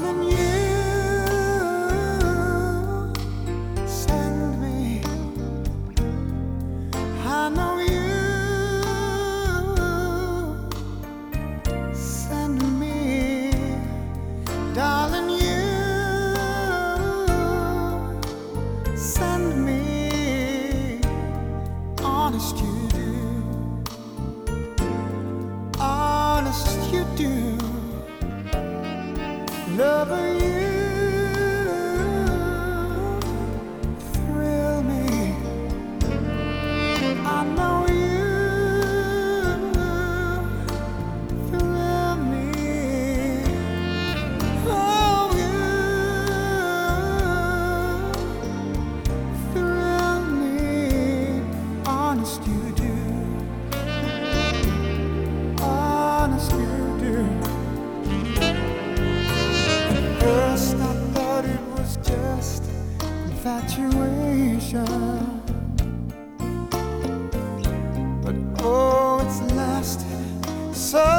Darling, you send me. I know you send me. Darling, you send me. Honest, you Lover, you But oh, it's lasted so